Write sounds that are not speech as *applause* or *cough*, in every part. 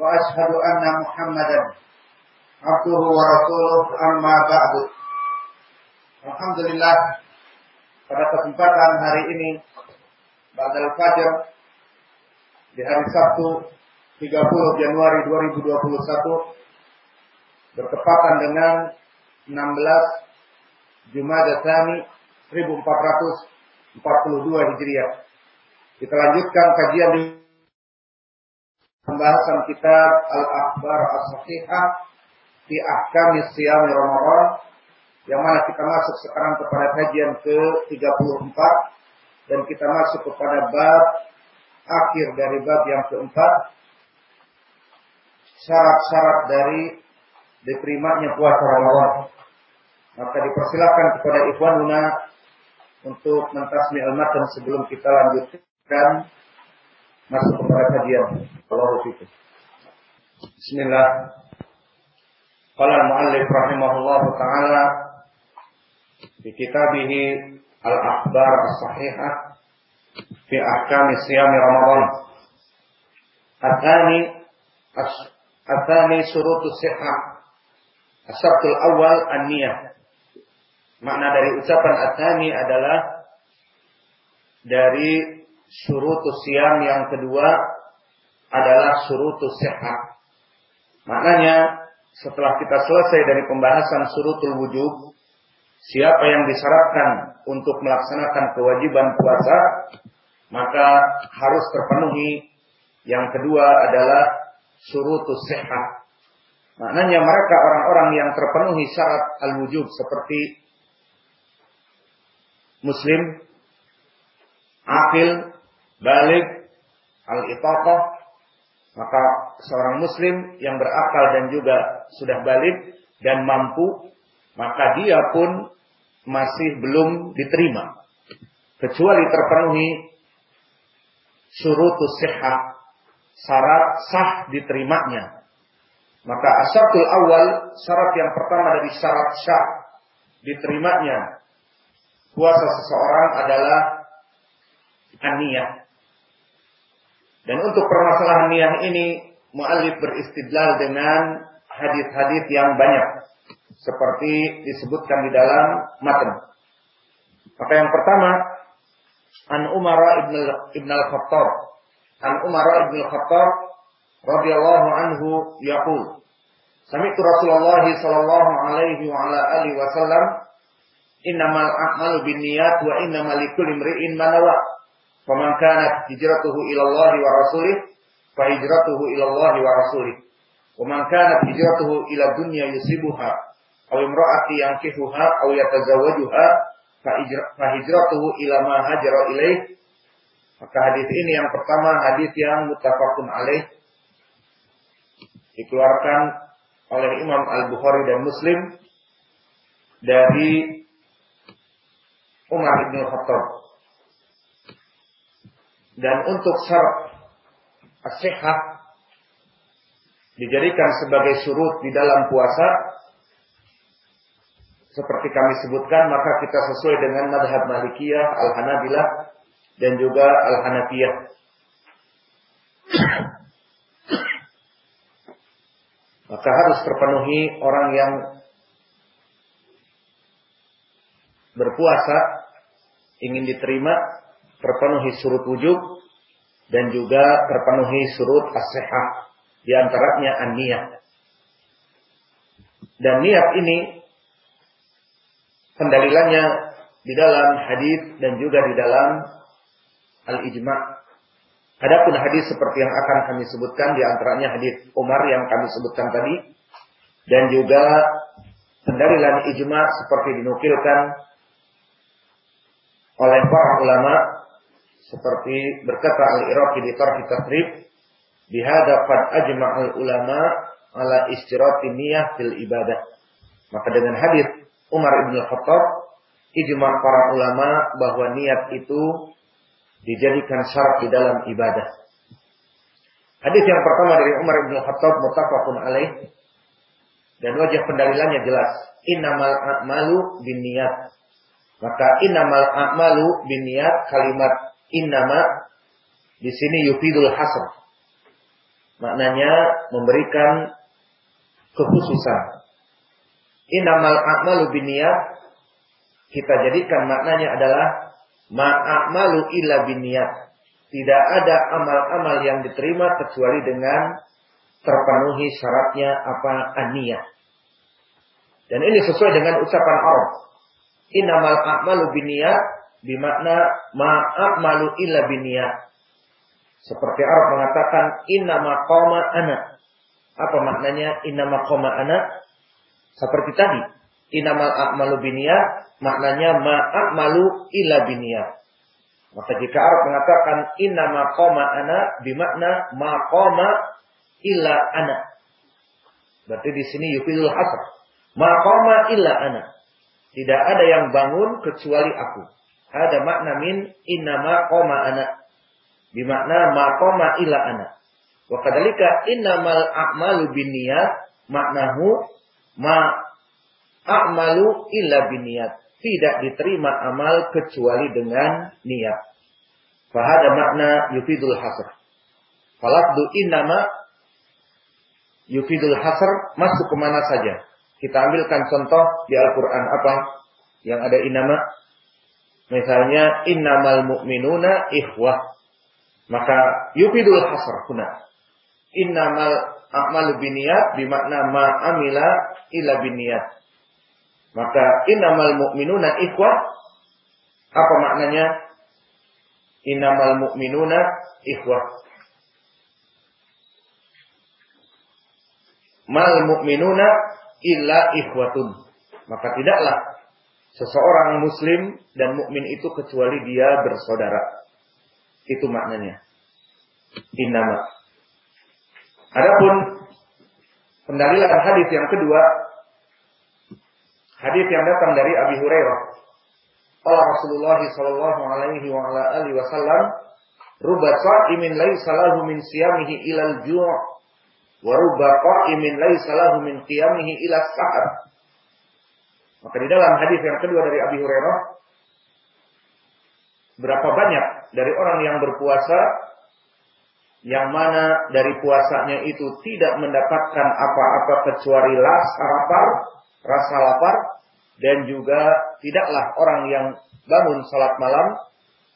وأشهد أن محمدا عبده ورسوله أما بعد Alhamdulillah pada kesempatan hari ini Ba'dal Fajar di hari Sabtu 30 Januari 2021 bertepatan dengan 16 Jumada Tsani 1442 Hijriah. Kita lanjutkan kajian di pembahasan kitab Al-Akhbar As-Sahihah fi Ahkam Siyam Ramadan yang mana kita masuk sekarang kepada kajian ke-34 dan kita masuk kepada bab akhir dari bab yang keempat syarat-syarat dari diterimanya puasa Ramadan. Maka dipersilakan kepada ikhwanuna untuk mentasmi al-matan sebelum kita lanjutkan masuk kepada kajian. Allah fikum. Bismillah. Qala al-muallif rahimahullah taala fi kitabih al-akhbar as-sahihah fi ahkam siyam Ramadan. Athani athani surut sihah. Asabtul awal an-niyah. Makna dari ucapan athani adalah dari surutus siam yang kedua adalah surutus sehat. Maknanya setelah kita selesai dari pembahasan surutul wujud, siapa yang disyaratkan untuk melaksanakan kewajiban puasa, maka harus terpenuhi. Yang kedua adalah surutus sehat. Maknanya mereka orang-orang yang terpenuhi syarat al-wujub seperti muslim, akil, balik, al-itaqah, maka seorang muslim yang berakal dan juga sudah balik dan mampu, maka dia pun masih belum diterima. Kecuali terpenuhi surutus sihah, syarat sah diterimanya. Maka asatul awal, syarat yang pertama dari syarat sah diterimanya puasa seseorang adalah aniyah. Dan untuk permasalahan niat ini, mu'alif beristidlal dengan hadis-hadis yang banyak. Seperti disebutkan di dalam matan. Maka yang pertama, An Umar ibn, ibn al-Khattab. An Umar ibn al-Khattab radhiyallahu anhu yaqul. Sami'tu Rasulullah sallallahu alaihi wa ala alihi wasallam innamal a'malu binniyat wa innamal likulli imri'in ma nawa. Faman kanat hijratuhu ila Allah wa rasulih fa hijratuhu ila Allah wa rasulih. Wa man kanat hijratuhu ila dunya yusibuha aw imra'ati yankihuha aw yatazawwajuha fa hijratuhu ila ma hajara ilaih. Maka hadis ini yang pertama hadis yang muttafaqun alaih dikeluarkan oleh Imam Al-Bukhari dan Muslim dari Umar bin Khattab. Dan untuk syarat as-sihah dijadikan sebagai surut di dalam puasa seperti kami sebutkan maka kita sesuai dengan madhab Malikiyah, Al-Hanabilah dan juga Al-Hanafiyah. maka harus terpenuhi orang yang berpuasa ingin diterima terpenuhi surut wujud dan juga terpenuhi surut as-sihah di antaranya an-niyah. Dan niat ini pendalilannya di dalam hadis dan juga di dalam al-ijma. Adapun hadis seperti yang akan kami sebutkan di antaranya hadis Umar yang kami sebutkan tadi dan juga pendalilan ijma seperti dinukilkan oleh para ulama seperti berkata Al-Iraqi di Tarhi Tasrif Bihada qad ajma'al ulama ala istirati niyah fil ibadah. Maka dengan hadis Umar ibn Khattab, ijma para ulama bahwa niat itu dijadikan syarat di dalam ibadah. Hadis yang pertama dari Umar ibn Khattab mutafakun alaih dan wajah pendalilannya jelas. Innamal a'malu bin niat. Maka innamal a'malu bin niat kalimat innama di sini yufidul hasr. Maknanya memberikan kekhususan. Innamal a'malu bin niat kita jadikan maknanya adalah ma'amalu illa bin niat. Tidak ada amal-amal yang diterima kecuali dengan terpenuhi syaratnya apa aniyah. Dan ini sesuai dengan ucapan Arab. Innamal a'malu biniyat bimakna ma'amalu illa biniyat. Seperti Arab mengatakan innama qama ana. Apa maknanya innama qama ana? Seperti tadi. Innamal a'malu biniyat maknanya ma'amalu illa biniyat. Maka jika Arab mengatakan innama qama ana bimakna ma qama illa ana. Berarti di sini yufidul hasr. Maqama illa ana. Tidak ada yang bangun kecuali aku. Ada makna min innama qama ana. Bimakna maqama illa ana. Wa kadzalika innamal a'malu binniyat maknahu ma a'malu illa binniyat. Tidak diterima amal kecuali dengan niat. Fahada makna yufidul hasr. Falafdu innama yufidul hasr masuk ke mana saja. Kita ambilkan contoh di Al-Quran apa yang ada inama. Misalnya innamal mu'minuna ikhwah. Maka yufidul hasr kuna. Innamal a'malu biniyat bimakna ma amila ila biniyat. Maka innamal mu'minuna ikhwah. Apa maknanya? Innamal mu'minuna ikhwah. mal mu'minuna illa ikhwatun. Maka tidaklah seseorang muslim dan mukmin itu kecuali dia bersaudara. Itu maknanya. Innama. Adapun pendalilan hadis yang kedua, hadis yang datang dari Abi Hurairah. Allah Rasulullah sallallahu alaihi wa ala alihi wasallam, "Rubat sha'imin laisa lahu min siyamihi ilal ju' Waruba qa'imin laisa lahu min qiyamihi ila sahar. Maka di dalam hadis yang kedua dari Abi Hurairah berapa banyak dari orang yang berpuasa yang mana dari puasanya itu tidak mendapatkan apa-apa kecuali rasa lapar, rasa lapar dan juga tidaklah orang yang bangun salat malam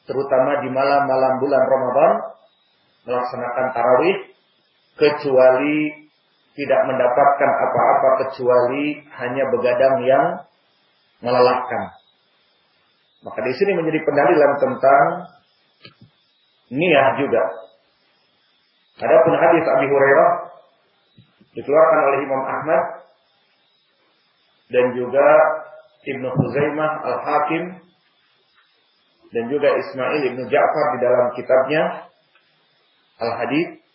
terutama di malam-malam bulan Ramadan melaksanakan tarawih kecuali tidak mendapatkan apa-apa kecuali hanya begadang yang melelahkan. Maka di sini menjadi pendalilan tentang niat juga. Adapun hadis Abi Hurairah dikeluarkan oleh Imam Ahmad dan juga Ibnu Huzaimah Al-Hakim dan juga Ismail Ibnu Ja'far di dalam kitabnya Al-Hadith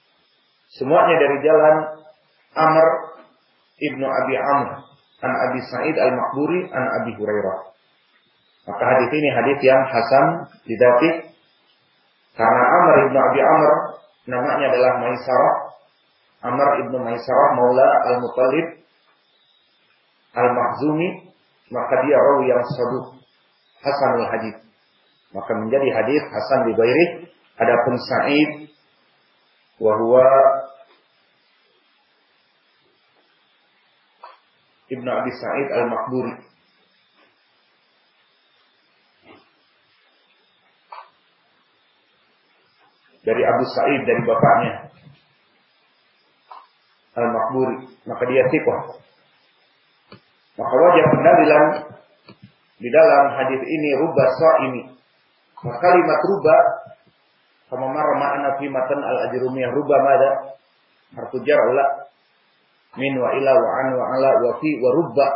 Semuanya dari jalan Amr ibnu Abi Amr an Abi Sa'id al-Makburi an Abi Hurairah. Maka hadis ini hadis yang hasan didatik karena Amr ibnu Abi Amr namanya adalah Maisarah. Amr ibnu Maisarah Maula al-Muttalib al-Makhzumi maka dia rawi yang saduk hasanul hadis. Maka menjadi hadis hasan di. Adapun Sa'id wahwa Ibnu Abi Sa'id Al-Makburi dari Abu Sa'id dari bapaknya. Al-Makburi maka dia sikoh maka wajah pendalilan di dalam hadis ini rubah ini maka kalimat rubah kama marra ma'ana fi matan al-ajrumiyah. Ruba mada harfu jar ula min wa ila wa an wa ala wa fi wa rubba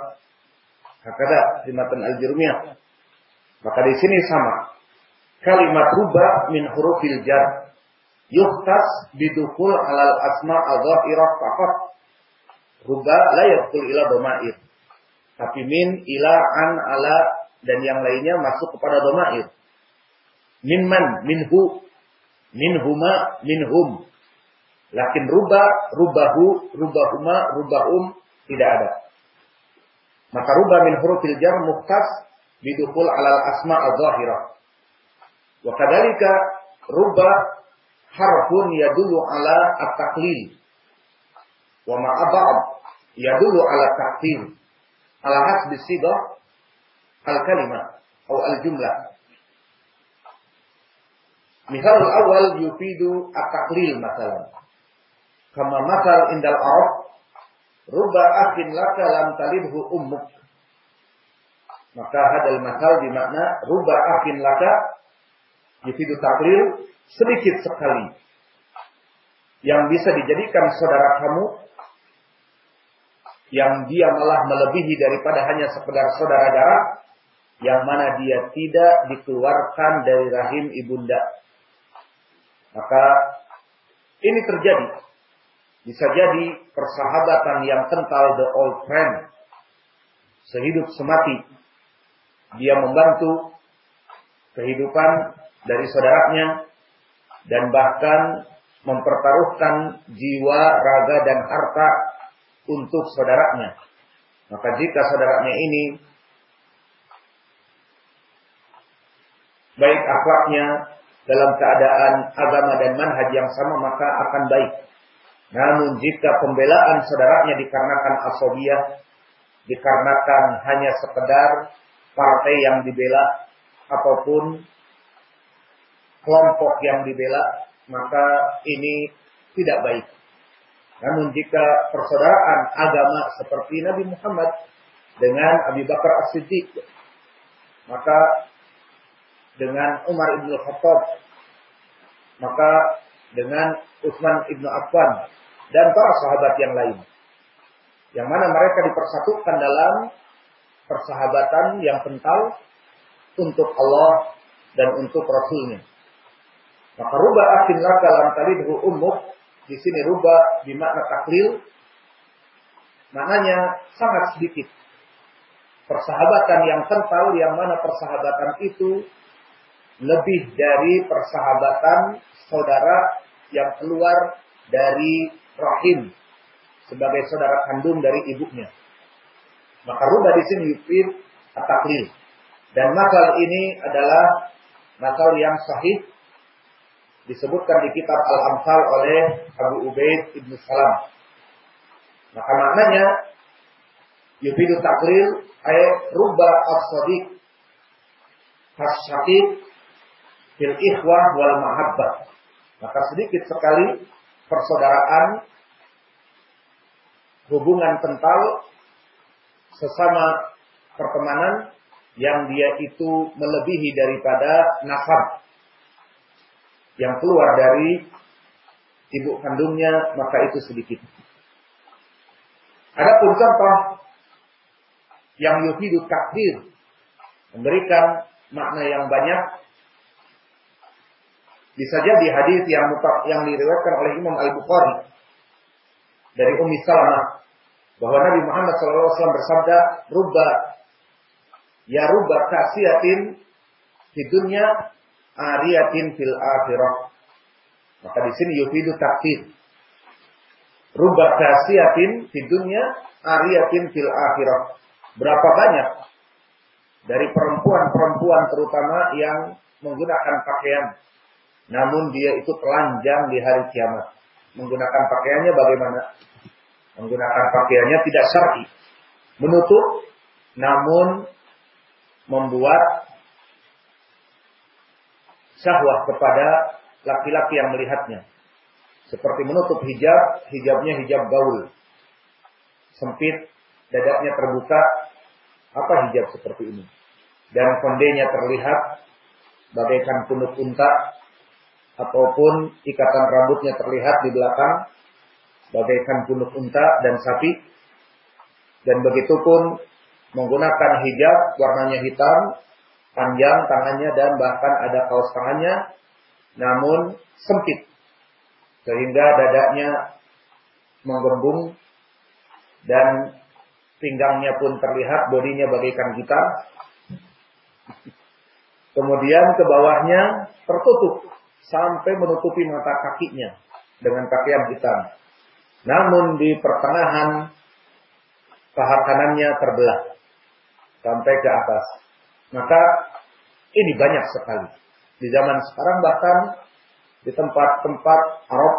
hakada fi matan al-ajrumiyah maka di sini sama kalimat ruba min hurufil jar yuhtas bidukul alal asma al-zahirah faqat. Ruba la yadkhul ila domair. Tapi min, ila, an, ala, dan yang lainnya masuk kepada domair. Minman, minhu, minhuma, minhum. Lakin ruba, rubahu, rubahuma, rubahum tidak ada. Maka ruba min hurufil jar muhtas bidukul alal asma al-zahirah. Wa kadalika ruba harfun yadulu ala at-taqlil. Wa ma'abab yadulu ala taqtil. Ala hasbi sidah al-kalimah atau al-jumlah. Misal awal yufidu at-taqlil masalah. Kama masal indal Arab ruba akhin laka lam talidhu ummuk. Maka hadal masal dimakna ruba akhin laka yufidu taklil sedikit sekali yang bisa dijadikan saudara kamu yang dia malah melebihi daripada hanya sekedar saudara darah yang mana dia tidak dikeluarkan dari rahim ibunda. Maka ini terjadi. Bisa jadi persahabatan yang kental the old friend. Sehidup semati. Dia membantu kehidupan dari saudaranya dan bahkan mempertaruhkan jiwa, raga dan harta untuk saudaranya. Maka jika saudaranya ini baik akhlaknya dalam keadaan agama dan manhaj yang sama maka akan baik. Namun jika pembelaan saudaranya dikarenakan asobiyah, dikarenakan hanya sekedar partai yang dibela ataupun kelompok yang dibela, maka ini tidak baik. Namun jika persaudaraan agama seperti Nabi Muhammad dengan Abu Bakar As-Siddiq, maka dengan Umar Ibn Khattab, maka dengan Utsman Ibn Affan dan para sahabat yang lain. Yang mana mereka dipersatukan dalam persahabatan yang kental untuk Allah dan untuk Rasulnya. Maka ruba akin laka lam talidhu ummuk. Di sini ruba bermakna taklil. Maknanya sangat sedikit. Persahabatan yang kental yang mana persahabatan itu lebih dari persahabatan saudara yang keluar dari rahim sebagai saudara kandung dari ibunya. Maka ruba di sini yufid taklil. Dan makal ini adalah makal yang sahih disebutkan di kitab Al-Amsal oleh Abu Ubaid Ibn Salam. Maka maknanya yufidu takril ayat ruba as-sadiq hasyakid fil ikhwah wal mahabbah. Maka sedikit sekali persaudaraan hubungan kental sesama pertemanan yang dia itu melebihi daripada nasab yang keluar dari ibu kandungnya maka itu sedikit. Adapun contoh yang yufidu takdir memberikan makna yang banyak bisa jadi hadis yang yang diriwayatkan oleh Imam Al Bukhari dari Ummi Salamah bahwa Nabi Muhammad SAW bersabda, "Rubba ya rubba kasiatin di dunia ariyatin fil akhirah. Maka di sini yufidu takdir. Rubah kasiatin di dunia, ariyatin fil akhirah. Berapa banyak dari perempuan-perempuan terutama yang menggunakan pakaian. Namun dia itu telanjang di hari kiamat. Menggunakan pakaiannya bagaimana? Menggunakan pakaiannya tidak syar'i. Menutup namun membuat syahwat kepada laki-laki yang melihatnya. Seperti menutup hijab, hijabnya hijab gaul. Sempit, dadanya terbuka. Apa hijab seperti ini? Dan kondenya terlihat bagaikan punuk unta ataupun ikatan rambutnya terlihat di belakang bagaikan punuk unta dan sapi. Dan begitu pun menggunakan hijab warnanya hitam panjang tangannya dan bahkan ada kaos tangannya namun sempit sehingga dadanya menggembung dan pinggangnya pun terlihat bodinya bagaikan gitar. Kemudian ke bawahnya tertutup sampai menutupi mata kakinya dengan pakaian hitam. Namun di pertengahan paha kanannya terbelah sampai ke atas. Maka ini banyak sekali. Di zaman sekarang bahkan di tempat-tempat Arab,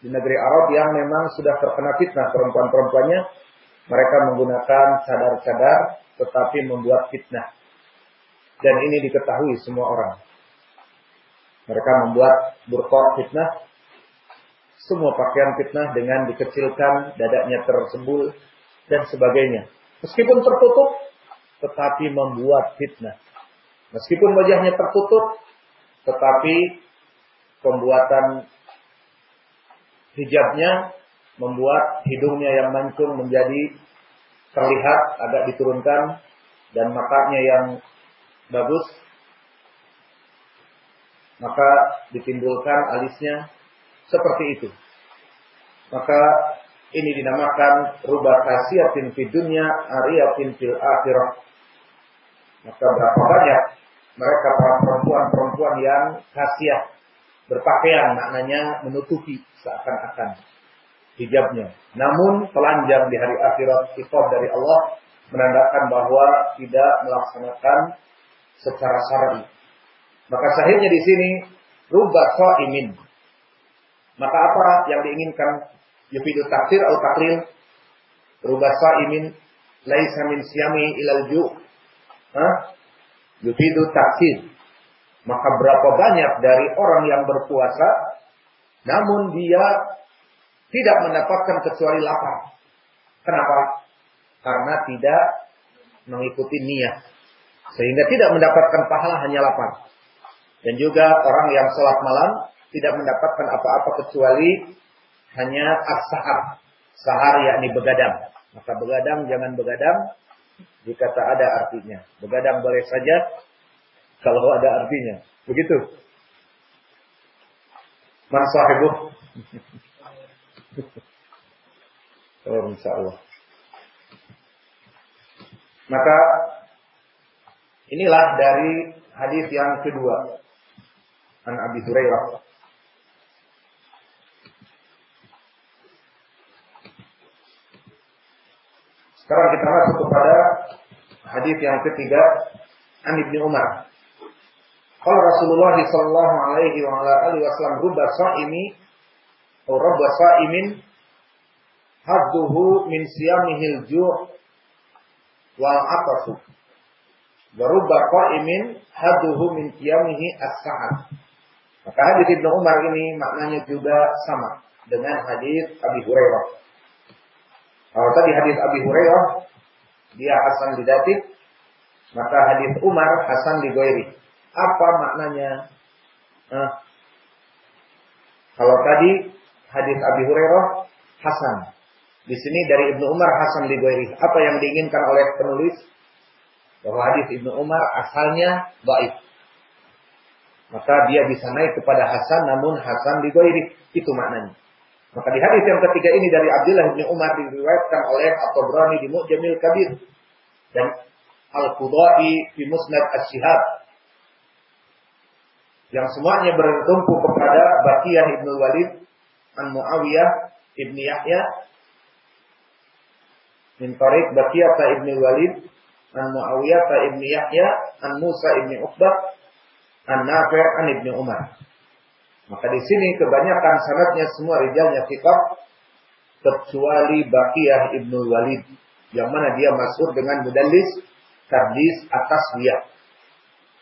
di negeri Arab yang memang sudah terkena fitnah perempuan-perempuannya, mereka menggunakan cadar-cadar tetapi membuat fitnah. Dan ini diketahui semua orang. Mereka membuat burqa fitnah, semua pakaian fitnah dengan dikecilkan, dadanya tersembul, dan sebagainya. Meskipun tertutup, tetapi membuat fitnah. Meskipun wajahnya tertutup, tetapi pembuatan hijabnya membuat hidungnya yang mancung menjadi terlihat agak diturunkan dan matanya yang bagus maka ditimbulkan alisnya seperti itu maka ini dinamakan rubah khasiatin fi dunya ariyatin fil akhirah maka berapa banyak mereka para perempuan-perempuan yang khasiat berpakaian maknanya menutupi seakan-akan hijabnya. Namun telanjang di hari akhirat ikhwan dari Allah menandakan bahwa tidak melaksanakan secara syar'i. Maka sahihnya di sini rubah imin. Maka apa yang diinginkan? Yufidu takdir atau takril. Rubah imin laisa min siyami ilal ju' Yufidu takdir maka berapa banyak dari orang yang berpuasa namun dia tidak mendapatkan kecuali lapar. Kenapa? Karena tidak mengikuti niat. Sehingga tidak mendapatkan pahala hanya lapar. Dan juga orang yang sholat malam tidak mendapatkan apa-apa kecuali hanya as-sahar. Sahar yakni begadang. Maka begadang jangan begadang jika tak ada artinya. Begadang boleh saja kalau ada artinya. Begitu. Man sahibu? *laughs* oh, insya Allah. Maka inilah dari hadis yang kedua. An Abi Hurairah. Sekarang kita masuk kepada hadis yang ketiga An Ibnu Umar. Kalau Rasulullah sallallahu alaihi wa ala alihi wasallam rubba saimi atau rabba saimin hadduhu min siyamihil ju' wal atasu. Wa rubba qaimin hadduhu min qiyamihi as-sa'at. Maka hadis Ibnu Umar ini maknanya juga sama dengan hadis Abi Hurairah. Kalau tadi hadis Abi Hurairah dia Hasan didatik, maka hadis Umar Hasan digoiri. Apa maknanya? Nah, kalau tadi hadis Abi Hurairah Hasan. Di sini dari Ibnu Umar Hasan Ligoiri. Apa yang diinginkan oleh penulis? Bahwa hadis Ibnu Umar asalnya baik. Maka dia bisa naik kepada Hasan namun Hasan Ligoiri. Itu maknanya. Maka di hadis yang ketiga ini dari Abdullah bin Umar diriwayatkan oleh At-Tabrani di Mu'jamil Kabir dan Al-Qudai di Musnad Asy-Syihab yang semuanya bertumpu kepada Bakiyah ibnu Walid an Muawiyah ibni Yahya min Tariq Bakiyah ibnu Walid an Muawiyah ibni Yahya an Musa ibni Uqbah an Nafi' an ibni Umar. Maka di sini kebanyakan sanadnya semua rijalnya fikah kecuali Bakiyah ibnu Walid yang mana dia masuk dengan mudallis tadlis atas dia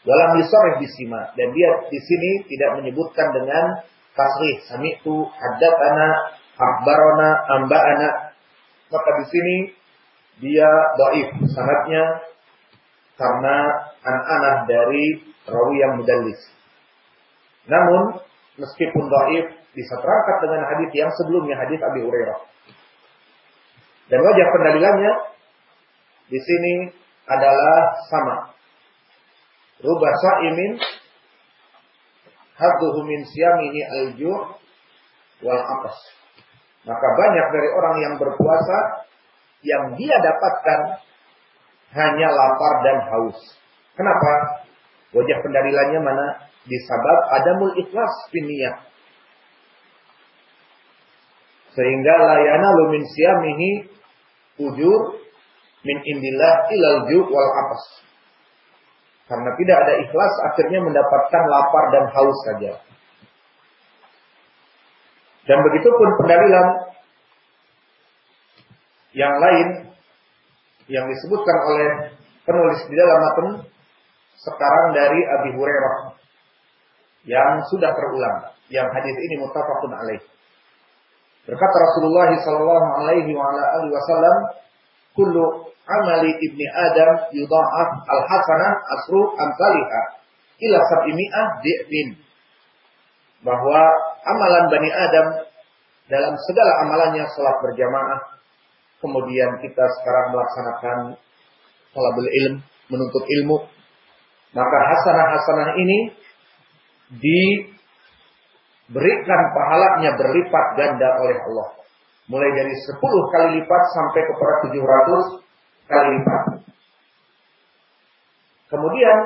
Walam yusoreh bisima. Dan dia di sini tidak menyebutkan dengan tasrih. Sami'tu, haddatana, akbarona, amba'ana. Maka di sini dia doif sanatnya karena anak-anak dari rawi yang mudallis. Namun meskipun doif bisa terangkat dengan hadis yang sebelumnya hadis Abi Hurairah. Dan wajah pendalilannya di sini adalah sama Rubah sa'imin hadduhu min siyamihi al-ju' wal atas. Maka banyak dari orang yang berpuasa yang dia dapatkan hanya lapar dan haus. Kenapa? Wajah pendalilannya mana? Disabab adamul ikhlas finiyah. Sehingga layana lumin siamihi ujur min indillah ilal ju' wal atas. Karena tidak ada ikhlas akhirnya mendapatkan lapar dan haus saja. Dan begitu pun pendalilan yang lain yang disebutkan oleh penulis di dalam matan sekarang dari Abi Hurairah yang sudah terulang. Yang hadis ini muttafaqun alaih. Berkata Rasulullah sallallahu alaihi wa ala alihi wasallam, "Kullu amali ibni Adam yudha'af al-hasanah asru amsalihha ila sab'imi'ah di'fin." Bahwa amalan Bani Adam dalam segala amalannya salat berjamaah, kemudian kita sekarang melaksanakan talabul ilm, menuntut ilmu, maka hasanah-hasanah ini diberikan pahalanya berlipat ganda oleh Allah. Mulai dari 10 kali lipat sampai kepada 700 kali lipat. Kemudian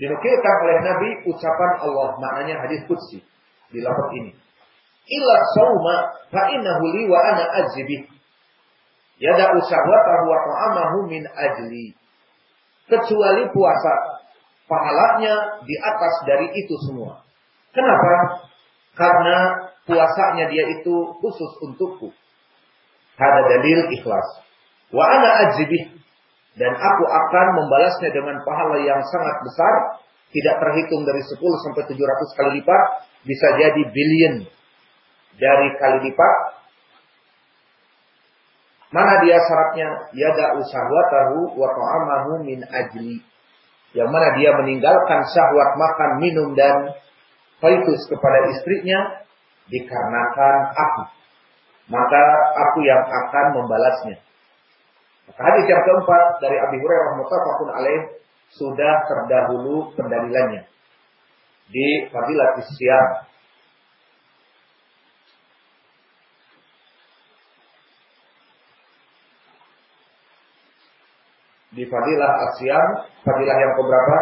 dinukilkan oleh Nabi ucapan Allah, maknanya hadis qudsi di lafaz ini. Illa sauma fa innahu li wa ana ajibih. Yada usahwatahu wa ta'amahu min ajli. Kecuali puasa. Pahalanya di atas dari itu semua. Kenapa? Karena puasanya dia itu khusus untukku. Ada dalil ikhlas. Wa ana ajibih. Dan aku akan membalasnya dengan pahala yang sangat besar. Tidak terhitung dari 10 sampai 700 kali lipat. Bisa jadi billion. Dari kali lipat. Mana dia syaratnya? Yada usahwatahu wa ta'amahu min ajli. Yang mana dia meninggalkan syahwat makan, minum dan faitus kepada istrinya dikarenakan aku maka aku yang akan membalasnya. Maka hadis yang keempat dari Abi Hurairah muttafaqun alaih sudah terdahulu pendalilannya di Fadilah Siam. Di Fadilah Asyam, Fadilah yang keberapa?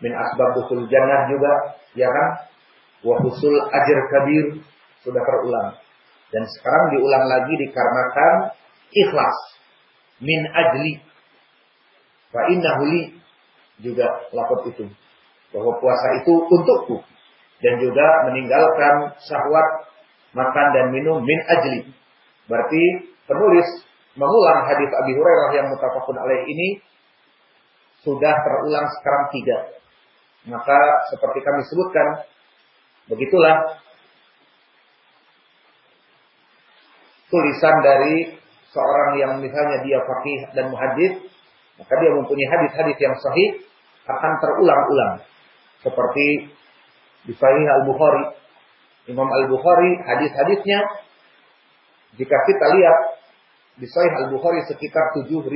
Min asbab dukhul jannah juga, ya kan? Wa husul ajr kabir sudah terulang. Dan sekarang diulang lagi dikarenakan ikhlas. Min ajli. Fa innahu li. Juga lapor itu. Bahwa puasa itu untukku. Dan juga meninggalkan syahwat makan dan minum min ajli. Berarti penulis mengulang hadis Abi Hurairah yang mutafakun alaih ini sudah terulang sekarang tiga. Maka seperti kami sebutkan, begitulah tulisan dari seorang yang misalnya dia fakih dan muhadis, maka dia mempunyai hadis-hadis yang sahih akan terulang-ulang. Seperti di Sahih Al-Bukhari. Imam Al-Bukhari hadis-hadisnya jika kita lihat di Sahih Al-Bukhari sekitar 7000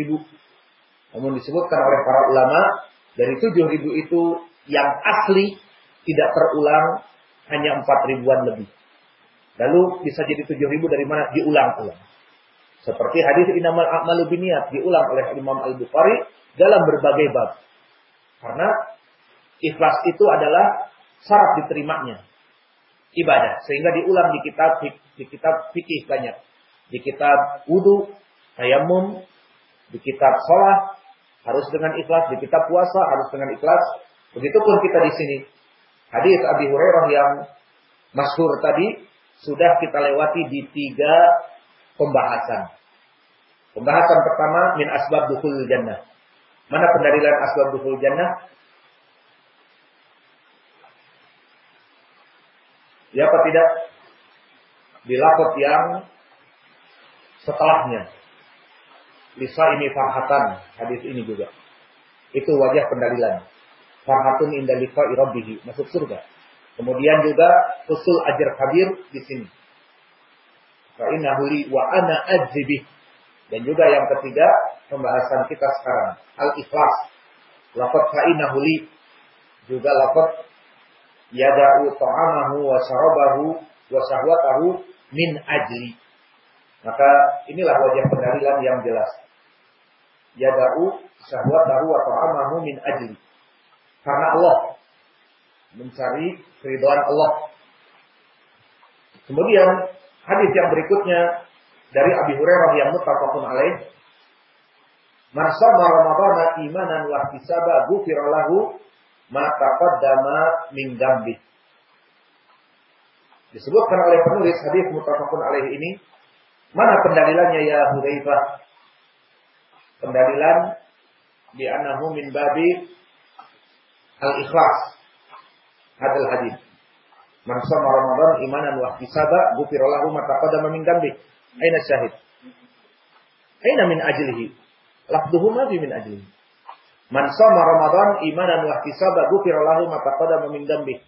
namun disebutkan oleh para ulama dari 7000 itu yang asli tidak terulang hanya 4 ribuan lebih. Lalu bisa jadi tujuh ribu dari mana? Diulang-ulang. Seperti hadis inamal a'malu biniat diulang oleh Imam Al-Bukhari dalam berbagai bab. Karena ikhlas itu adalah syarat diterimanya ibadah sehingga diulang di kitab di kitab fikih banyak. Di kitab wudu, tayamum, di kitab sholat harus dengan ikhlas, di kitab puasa harus dengan ikhlas. Begitupun kita di sini. Hadis Abi Hurairah yang masyhur tadi sudah kita lewati di tiga pembahasan. Pembahasan pertama min asbab dukhul jannah. Mana pendalilan asbab dukhul jannah? Ya apa tidak? Di yang setelahnya. Lisa ini farhatan. Hadis ini juga. Itu wajah pendalilan. Farhatun inda liqa'i Masuk surga. Kemudian juga usul ajar kabir di sini. Fa huli wa ana ajibih. Dan juga yang ketiga pembahasan kita sekarang al-ikhlas. Lafaz fa huli juga lafaz yada'u ta'amahu wa syarabahu wa sahwatahu min ajli. Maka inilah wajah pendalilan yang jelas. Yada'u syahwatahu wa ta'amahu min ajli. Karena Allah mencari keridhaan Allah. Kemudian hadis yang berikutnya dari Abi Hurairah yang muttafaqun alaih Man sama Ramadan imanan wa ihtisaba ghufira lahu ma min dambi. Disebutkan oleh penulis hadis muttafaqun alaih ini, mana pendalilannya ya Hudzaifah? Pendalilan di annahu min babi al-ikhlas. Hadal hadis. Man sama Ramadan imanan wa ihtisaba ghufira lahu ma taqaddama min dambi. Aina syahid? Aina min ajlihi? Lafduhuma fi min ajli. Man sama Ramadan imanan wa ihtisaba ghufira lahu ma taqaddama min dambi.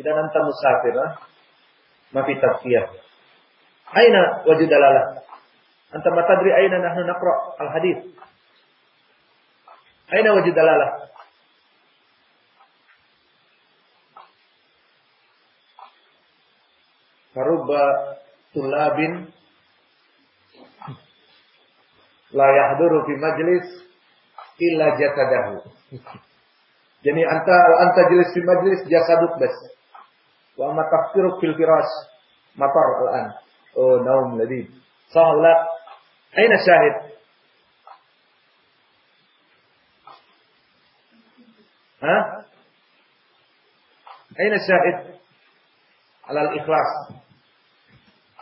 Idan anta musafir, ma fi tafsir. Aina wajud dalalah? Anta ma tadri aina nahnu naqra al hadis. Aina wajud dalalah? Farubba tulabin la yahduru fi majlis illa jasadahu. Jadi anta anta jelis fi majlis jasaduk bas. Wa ma tafsiruk fil firas matar al-an. Oh naum ladid. Sahla. Aina syahid? Ha? Aina syahid? Ala al-ikhlas.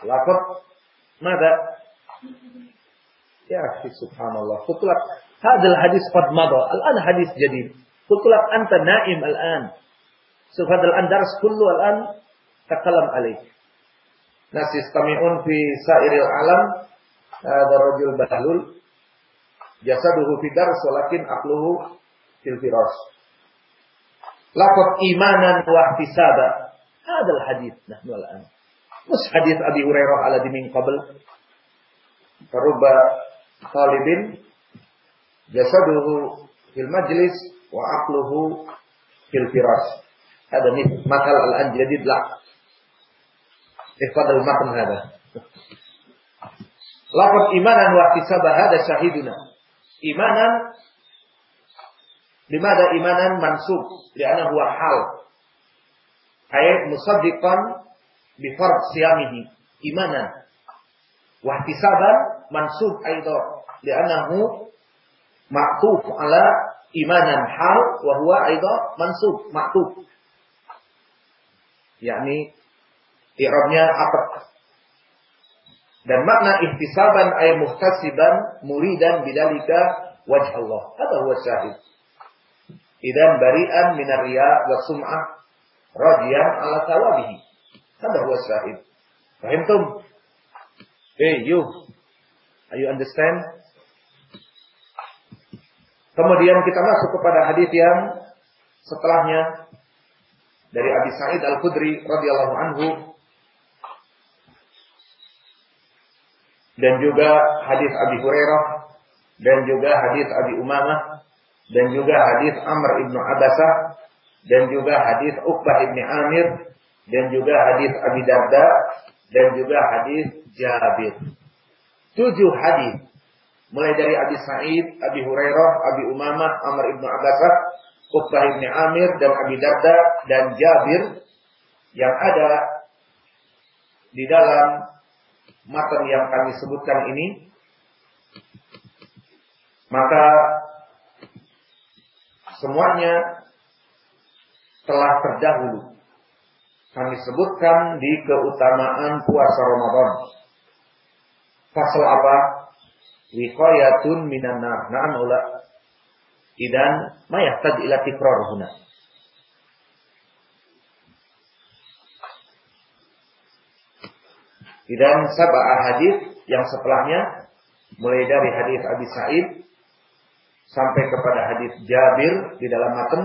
Lafaz ماذا؟ Ya akhi subhanallah. Kutulak hadal hadis qad mada. Al-an hadis jadid. Kutulak anta naim al-an. So hadal an dars kullu al-an takalam alaih. Nas yastami'un fi sa'iril alam. Hadha rajul bahlul. Jasaduhu fi dars walakin aqluhu fil firas. Laqad imanan wa ihtisaba. Hadal hadis nahnu al-an. Mus hadis Abi Hurairah ala min qabl. Faruba talibin jasaduhu fil majlis wa aqluhu fil firas. Nih makal al-anjadid lah. Ifad al-matan hada. Lafad imanan wa kisabah hada syahiduna. Imanan Limada imanan mansub. Liana huwa hal. Ayat musaddiqan Bifard siyamihi. Imanan. Wahtisaban mansub aidan li'annahu ma'tuf ala imanan hal wa huwa aidan mansub ma'tuf. Yakni i'rabnya apa? Dan makna ihtisaban ay muhtasiban muridan bidalika wajh Allah. Hada huwa syahid. Idan bari'an minar riya wa sum'ah radiyan ala thawabihi hada huwa syahid. Fahimtum hey you. Are you understand? Kemudian kita masuk kepada hadis yang setelahnya dari Abi Sa'id Al-Khudri radhiyallahu anhu dan juga hadis Abi Hurairah dan juga hadis Abi Umamah dan juga hadis Amr ibnu Abasah dan juga hadis Uqbah ibni Amir dan juga hadis Abi Darda dan juga hadis Jabir. Tujuh hadis mulai dari Abi Sa'id, Abi Hurairah, Abi Umamah, Amr ibnu Abbasah, Uqbah ibn Amir dan Abi Darda dan Jabir yang ada di dalam matan yang kami sebutkan ini maka semuanya telah terdahulu kami sebutkan di keutamaan puasa Ramadan Fasal apa? Wiqayatun minan nar. Na'am ula. Idan ma yahtad ila tikrar huna. Idan sab'a hadis yang setelahnya mulai dari hadis Abi Sa'id sampai kepada hadis Jabir di dalam matan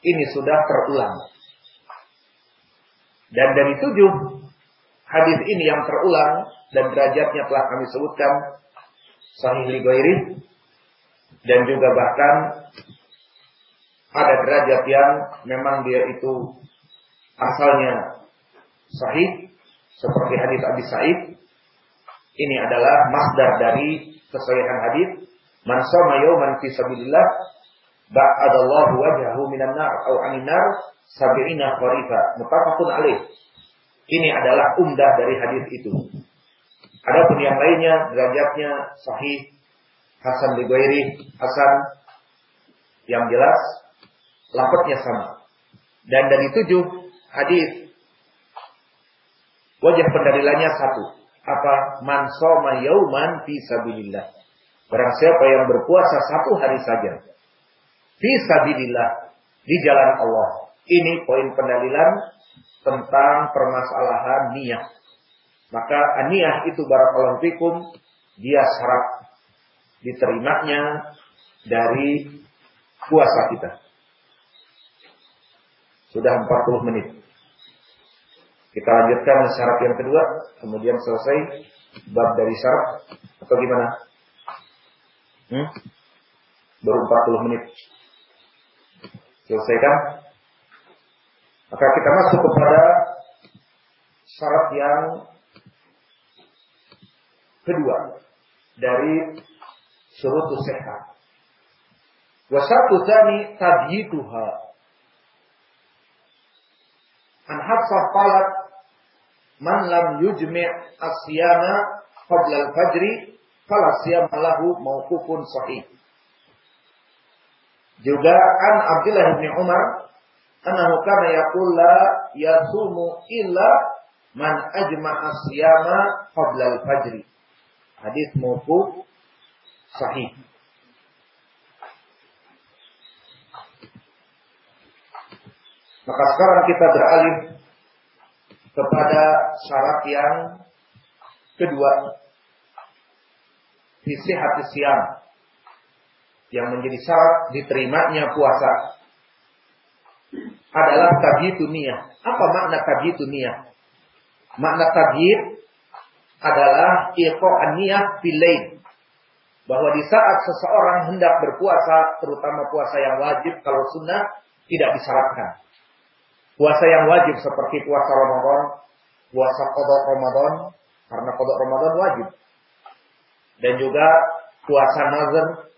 ini sudah terulang. Dan dari tujuh hadis ini yang terulang dan derajatnya telah kami sebutkan sahih li dan juga bahkan ada derajat yang memang dia itu asalnya sahih seperti hadis Abi Sa'id ini adalah masdar dari kesahihan hadis man shoma yawman fi sabilillah ba'adallahu wajhahu minan nar atau anin nar sab'ina kharifa. Muttafaqun alaih. Ini adalah umdah dari hadis itu. Adapun yang lainnya derajatnya sahih hasan li hasan yang jelas lafadznya sama. Dan dari tujuh hadis wajah pendalilannya satu. Apa? Man soma yauman fi sabilillah. Barang siapa yang berpuasa satu hari saja fi sabilillah di jalan Allah. Ini poin pendalilan tentang permasalahan niat maka niat itu barakallahu fikum dia syarat diterimanya dari puasa kita. Sudah 40 menit kita lanjutkan syarat yang kedua, kemudian selesai bab dari syarat atau gimana? Hmm? Baru 40 menit. Selesaikan? Maka kita masuk kepada syarat yang kedua dari suruh sehat. Wasatu tani tabyituha An Hafsah qalat man lam yujmi' asyama qabla al-fajri fala siyam lahu mauqufun sahih. Juga an Abdullah bin Umar annahu kana yaqul la yasumu illa man ajma'a siyama qabla al-fajri. Hadis mauquf sahih. Maka sekarang kita beralih kepada syarat yang kedua. Visi hati siang. Yang menjadi syarat diterimanya puasa. Adalah tabitu niyah. Apa makna tabitu niyah? Makna tabit adalah iqa'an niyah bilain. Bahwa di saat seseorang hendak berpuasa, terutama puasa yang wajib, kalau sunnah, tidak disyaratkan Puasa yang wajib seperti puasa Ramadan, puasa kodok Ramadan, karena kodok Ramadan wajib. Dan juga puasa nazar,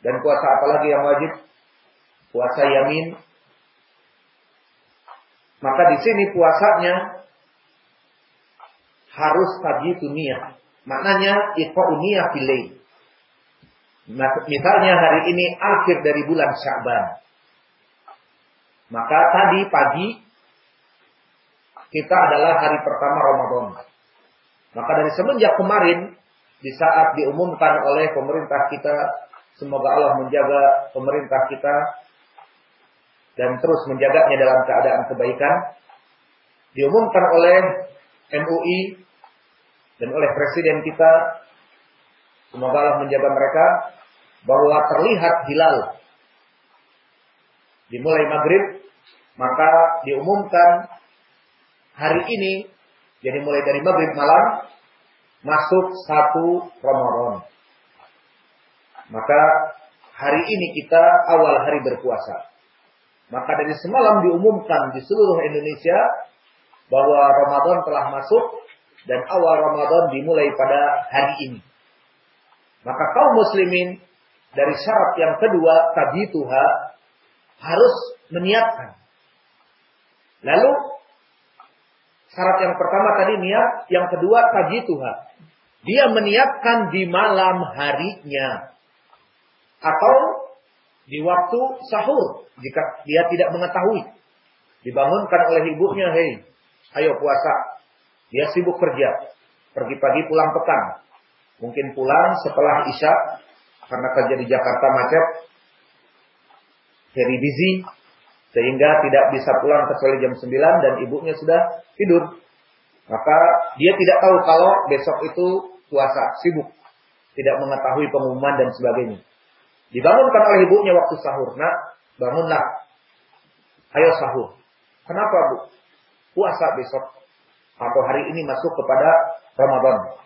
dan puasa apa lagi yang wajib? Puasa yamin. Maka di sini puasanya harus tadi niat. Maknanya ikhfa'u niyah filain. Misalnya hari ini akhir dari bulan Sya'ban. Maka tadi pagi kita adalah hari pertama Ramadan. Maka dari semenjak kemarin di saat diumumkan oleh pemerintah kita, semoga Allah menjaga pemerintah kita dan terus menjaganya dalam keadaan kebaikan. Diumumkan oleh MUI dan oleh presiden kita, semoga Allah menjaga mereka bahwa terlihat hilal dimulai maghrib maka diumumkan hari ini, jadi mulai dari maghrib malam, masuk satu Ramadan. Maka hari ini kita awal hari berpuasa. Maka dari semalam diumumkan di seluruh Indonesia bahwa Ramadan telah masuk dan awal Ramadan dimulai pada hari ini. Maka kaum muslimin dari syarat yang kedua tadi Tuhan harus menyiapkan Lalu syarat yang pertama tadi niat, yang kedua tadi Tuhan. Dia meniapkan di malam harinya atau di waktu sahur jika dia tidak mengetahui. Dibangunkan oleh ibunya, "Hei, ayo puasa." Dia sibuk kerja, pergi pagi pulang petang. Mungkin pulang setelah Isya karena kerja di Jakarta macet. Very busy, sehingga tidak bisa pulang kecuali jam 9 dan ibunya sudah tidur. Maka dia tidak tahu kalau besok itu puasa, sibuk. Tidak mengetahui pengumuman dan sebagainya. Dibangunkan oleh ibunya waktu sahur. Nak, bangunlah. Ayo sahur. Kenapa bu? Puasa besok. Atau hari ini masuk kepada Ramadan.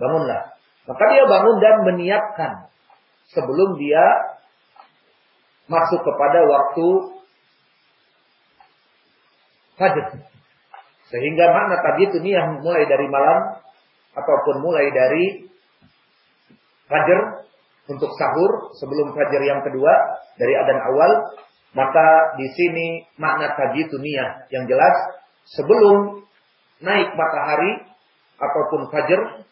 Bangunlah. Maka dia bangun dan menyiapkan. Sebelum dia masuk kepada waktu fajar. Sehingga makna itu niat mulai dari malam ataupun mulai dari fajar untuk sahur sebelum fajar yang kedua dari adan awal maka di sini makna itu niat yang jelas sebelum naik matahari ataupun fajar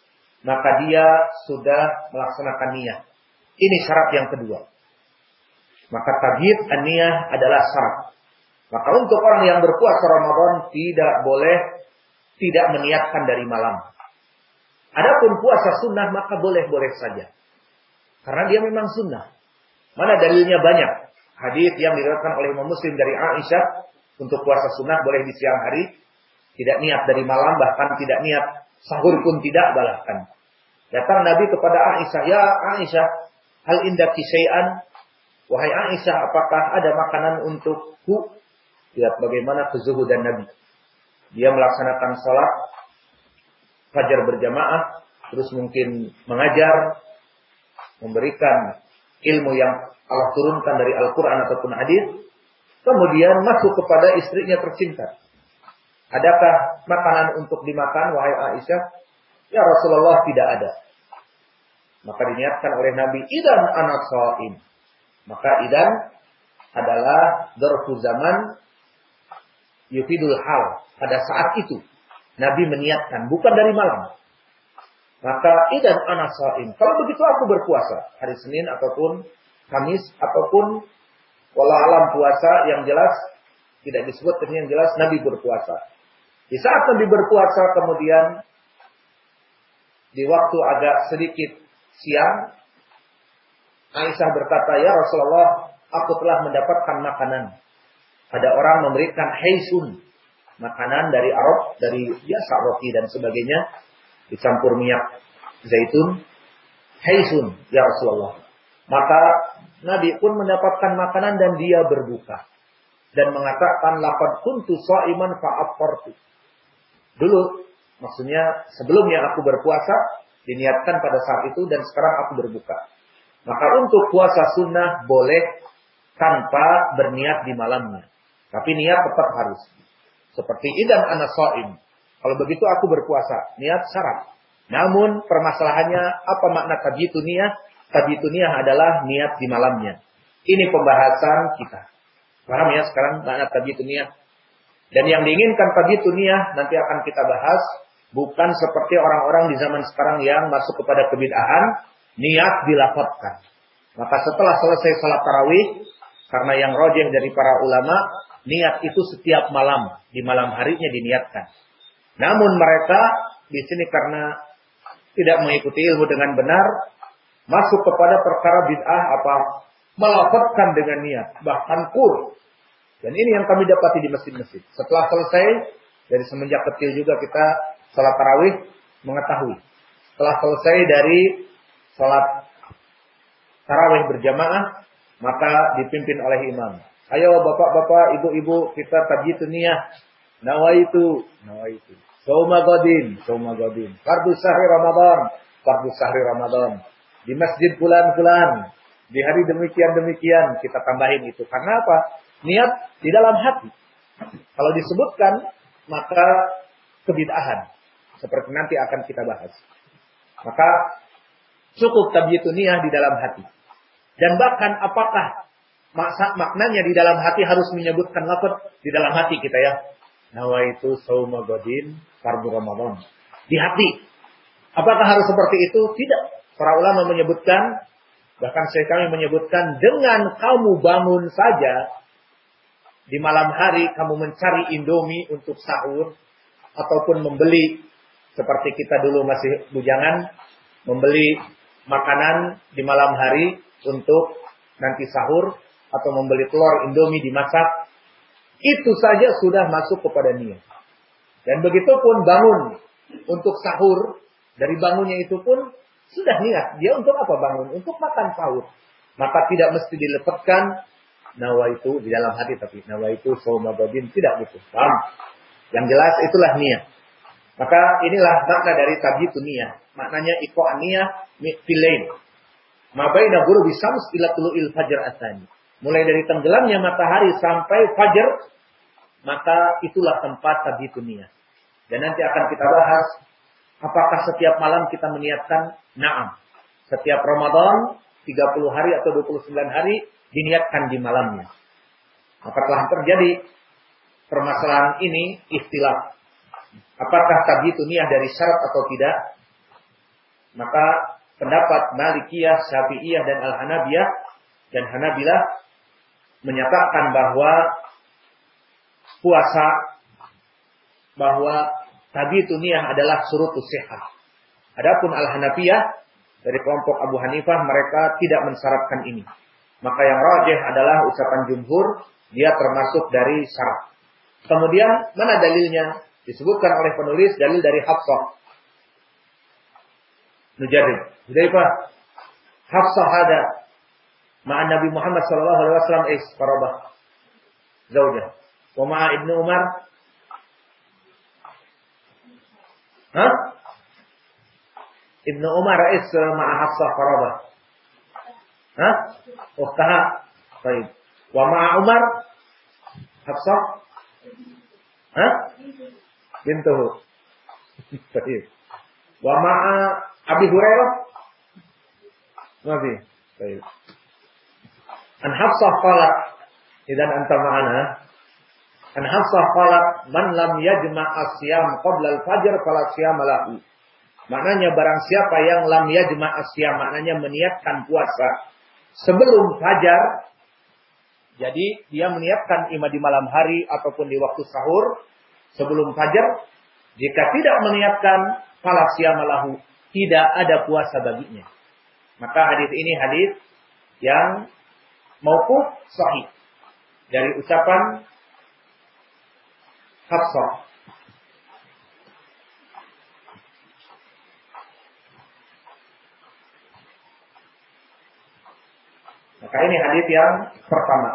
maka dia sudah melaksanakan niat. Ini syarat yang kedua. Maka tabid aniyah adalah syarat. Maka untuk orang yang berpuasa Ramadan tidak boleh tidak meniatkan dari malam. Adapun puasa sunnah maka boleh-boleh saja. Karena dia memang sunnah. Mana dalilnya banyak. Hadis yang diriwayatkan oleh Imam Muslim dari Aisyah untuk puasa sunnah boleh di siang hari, tidak niat dari malam bahkan tidak niat sahur pun tidak bahkan. Datang Nabi kepada Aisyah, "Ya Aisyah, hal indah kisaian Wahai Aisyah, apakah ada makanan untukku? Lihat bagaimana kezuhudan Nabi. Dia melaksanakan sholat fajar berjamaah, terus mungkin mengajar, memberikan ilmu yang Allah turunkan dari Al-Quran ataupun hadis, kemudian masuk kepada istrinya tercinta. Adakah makanan untuk dimakan, wahai Aisyah? Ya Rasulullah tidak ada. Maka diniatkan oleh Nabi, idan anak so'in. Maka idan adalah dorfu zaman yufidul hal. Pada saat itu Nabi meniatkan bukan dari malam. Maka idan anak saim. Kalau begitu aku berpuasa hari Senin ataupun Kamis ataupun wala alam puasa yang jelas tidak disebut yang jelas Nabi berpuasa. Di saat Nabi berpuasa kemudian di waktu agak sedikit siang Aisyah berkata, "Ya Rasulullah, aku telah mendapatkan makanan." Ada orang memberikan heisun, makanan dari Arab, dari biasa roti dan sebagainya, dicampur minyak zaitun. Heisun, ya Rasulullah. Maka Nabi pun mendapatkan makanan dan dia berbuka. Dan mengatakan, Lapad kuntu sa'iman fa'affartu. Dulu, maksudnya sebelumnya aku berpuasa, diniatkan pada saat itu dan sekarang aku berbuka. Maka untuk puasa sunnah boleh tanpa berniat di malamnya. Tapi niat tetap harus. Seperti idan anak so'im. Kalau begitu aku berpuasa. Niat syarat. Namun permasalahannya apa makna tabitu niat? Tabitu niat adalah niat di malamnya. Ini pembahasan kita. Paham ya sekarang makna tabitu niat? Dan yang diinginkan tabitu niat nanti akan kita bahas. Bukan seperti orang-orang di zaman sekarang yang masuk kepada kebid'ahan niat dilafazkan. Maka setelah selesai salat tarawih, karena yang rojeh dari para ulama, niat itu setiap malam, di malam harinya diniatkan. Namun mereka di sini karena tidak mengikuti ilmu dengan benar, masuk kepada perkara bid'ah apa melafazkan dengan niat, bahkan kur. Dan ini yang kami dapati di masjid-masjid. Setelah selesai, dari semenjak kecil juga kita salat tarawih mengetahui. Setelah selesai dari sholat tarawih berjamaah, maka dipimpin oleh imam. Ayo bapak-bapak, ibu-ibu, kita tabitu niat. Nawaitu, nawaitu. Sauma godin, sauma godin. Fardu sahri Ramadan, fardu sahri Ramadan. Di masjid bulan-bulan. Di hari demikian-demikian kita tambahin itu. Karena apa? Niat di dalam hati. Kalau disebutkan, maka kebid'ahan. Seperti nanti akan kita bahas. Maka Cukup tabiatu niyah di dalam hati. Dan bahkan apakah maksa maknanya di dalam hati harus menyebutkan lafaz di dalam hati kita ya. Nawaitu sauma godin fardu Ramadan. Di hati. Apakah harus seperti itu? Tidak. Para ulama menyebutkan bahkan saya kami menyebutkan dengan kamu bangun saja di malam hari kamu mencari Indomie untuk sahur ataupun membeli seperti kita dulu masih bujangan membeli makanan di malam hari untuk nanti sahur atau membeli telur Indomie dimasak, itu saja sudah masuk kepada niat. Dan begitu pun bangun untuk sahur, dari bangunnya itu pun sudah niat. Dia untuk apa bangun? Untuk makan sahur. Maka tidak mesti dilepaskan nawa itu di dalam hati tapi nawa itu somabadin tidak butuh. Paham? Yang jelas itulah niat. Maka inilah makna dari tabitu niat. Maknanya iko niat filain. Mabaina ghurubi syams ila tulu'il fajar asani. Mulai dari tenggelamnya matahari sampai fajar maka itulah tempat tadi dunia. Dan nanti akan kita bahas apakah setiap malam kita meniatkan naam. Setiap Ramadan 30 hari atau 29 hari diniatkan di malamnya. Maka telah terjadi permasalahan ini istilah. Apakah tadi niat dari syarat atau tidak? Maka pendapat Malikiyah, Syafi'iyah dan Al-Hanabiyah dan Hanabilah menyatakan bahwa puasa bahwa tadi niat adalah surutus sehat. Adapun Al-Hanafiyah dari kelompok Abu Hanifah mereka tidak mensyaratkan ini. Maka yang rajih adalah ucapan jumhur dia termasuk dari syarat. Kemudian mana dalilnya? Disebutkan oleh penulis dalil dari Hafsah. Nujarid. Hudaifah. Hafsah ada. Ma'an Nabi Muhammad sallallahu alaihi wasallam is farabah. Zaujah. Wa ma'a Ibnu Umar. Hah? Ibnu Umar is ma'a Hafsah farabah. Hah? Uktaha. Baik. Wa ma'a Umar. Hafsah. Hah? bintuhu. *laughs* Baik. Abi Hurairah? Masih. Baik. An Hafsah qalat idan anta ma'ana An Hafsah qalat man lam yajma' asyam qabla al-fajr fala siyam lahu. Maknanya barang siapa yang lam yajma' asyam maknanya meniatkan puasa sebelum fajar jadi dia meniatkan ima di malam hari ataupun di waktu sahur sebelum fajar. Jika tidak meniatkan falasya malahu, tidak ada puasa baginya. Maka hadis ini hadis yang maupun sahih dari ucapan Hafsah. Maka ini hadis yang pertama.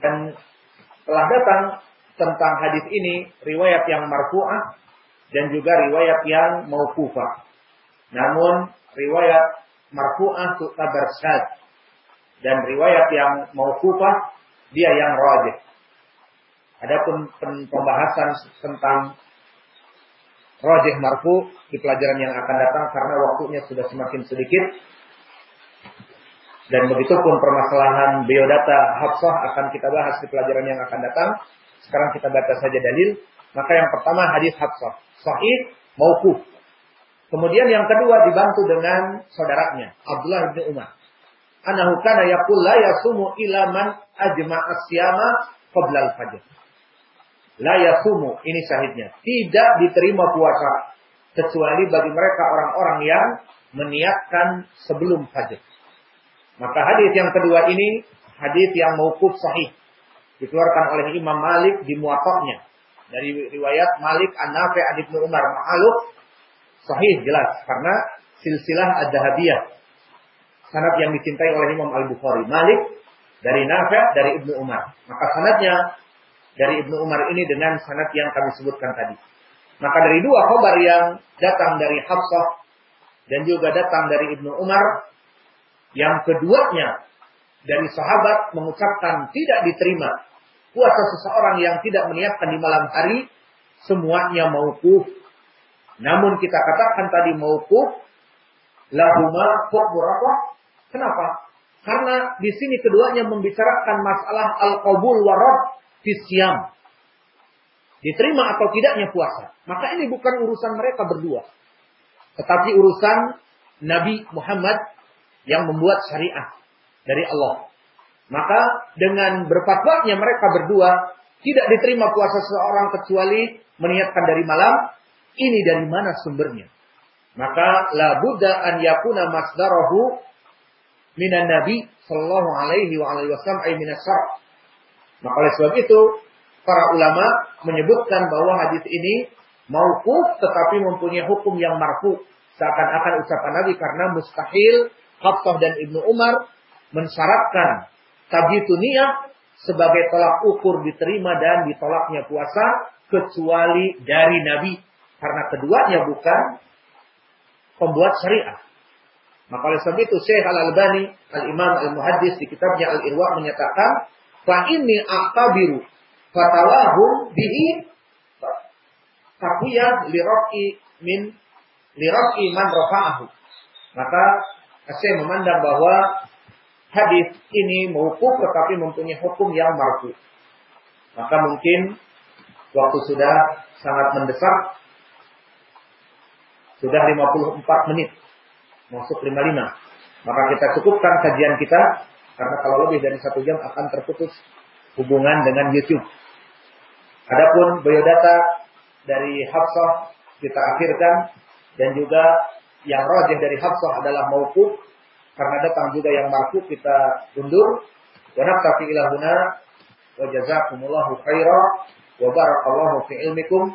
Dan telah datang tentang hadis ini riwayat yang marfu'ah dan juga riwayat yang mauqufah. Namun riwayat marfu'ah tu'tabar syad dan riwayat yang mauqufah dia yang rajih. Adapun pembahasan tentang rajih marfu di pelajaran yang akan datang karena waktunya sudah semakin sedikit dan begitu pun permasalahan biodata Hafsah akan kita bahas di pelajaran yang akan datang. Sekarang kita baca saja dalil. Maka yang pertama hadis Hafsah. Sahih maukuf. Kemudian yang kedua dibantu dengan saudaranya Abdullah bin Umar. Anahu kana yaqul la yasumu ila man ajma asyama qabla al-fajr. La yasumu ini syahidnya. Tidak diterima puasa kecuali bagi mereka orang-orang yang meniatkan sebelum fajar. Maka hadis yang kedua ini hadis yang maukuf sahih. Dikeluarkan oleh Imam Malik di muatoknya. Dari riwayat Malik An-Nafi' an Ibnu Umar Ma'aluk sahih jelas karena silsilah ad-dahabiyah. Sanad yang dicintai oleh Imam Al-Bukhari. Malik dari Nafi' dari Ibnu Umar. Maka sanadnya dari Ibnu Umar ini dengan sanad yang kami sebutkan tadi. Maka dari dua khabar yang datang dari Hafsah dan juga datang dari Ibnu Umar yang keduanya dari sahabat mengucapkan tidak diterima puasa seseorang yang tidak meniatkan di malam hari semuanya maukuf. Namun kita katakan tadi maukuf lahuma hukmur apa? Kenapa? Karena di sini keduanya membicarakan masalah al-qabul warad fisyam. Diterima atau tidaknya puasa. Maka ini bukan urusan mereka berdua. Tetapi urusan Nabi Muhammad yang membuat syariat dari Allah. Maka dengan berfatwanya mereka berdua tidak diterima puasa seseorang kecuali meniatkan dari malam. Ini dari mana sumbernya? Maka la buddha an yakuna masdarahu minan nabi sallallahu alaihi wa alaihi wasallam ay minas Maka oleh sebab itu para ulama menyebutkan bahwa hadis ini mauquf tetapi mempunyai hukum yang marfu seakan-akan ucapan Nabi karena mustahil Hafsah dan Ibnu Umar mensyaratkan tabitu niat sebagai tolak ukur diterima dan ditolaknya puasa kecuali dari Nabi karena keduanya bukan pembuat syariat. Maka oleh sebab itu Syekh Al-Albani, Al-Imam Al-Muhaddis di kitabnya Al-Irwa menyatakan, "Fa inni aqtabiru fatawahum bihi taqwiyah li min li man rafa'ahu." Maka saya memandang bahwa hadis ini mauquf tetapi mempunyai hukum yang marfu. Maka mungkin waktu sudah sangat mendesak sudah 54 menit masuk 55. Maka kita cukupkan kajian kita karena kalau lebih dari satu jam akan terputus hubungan dengan YouTube. Adapun biodata dari Hafsah kita akhirkan dan juga yang rajih dari Hafsah adalah mauquf karena datang juga yang marfu kita undur. Wa naktafi ila huna wa jazakumullahu khairan wa barakallahu fi ilmikum.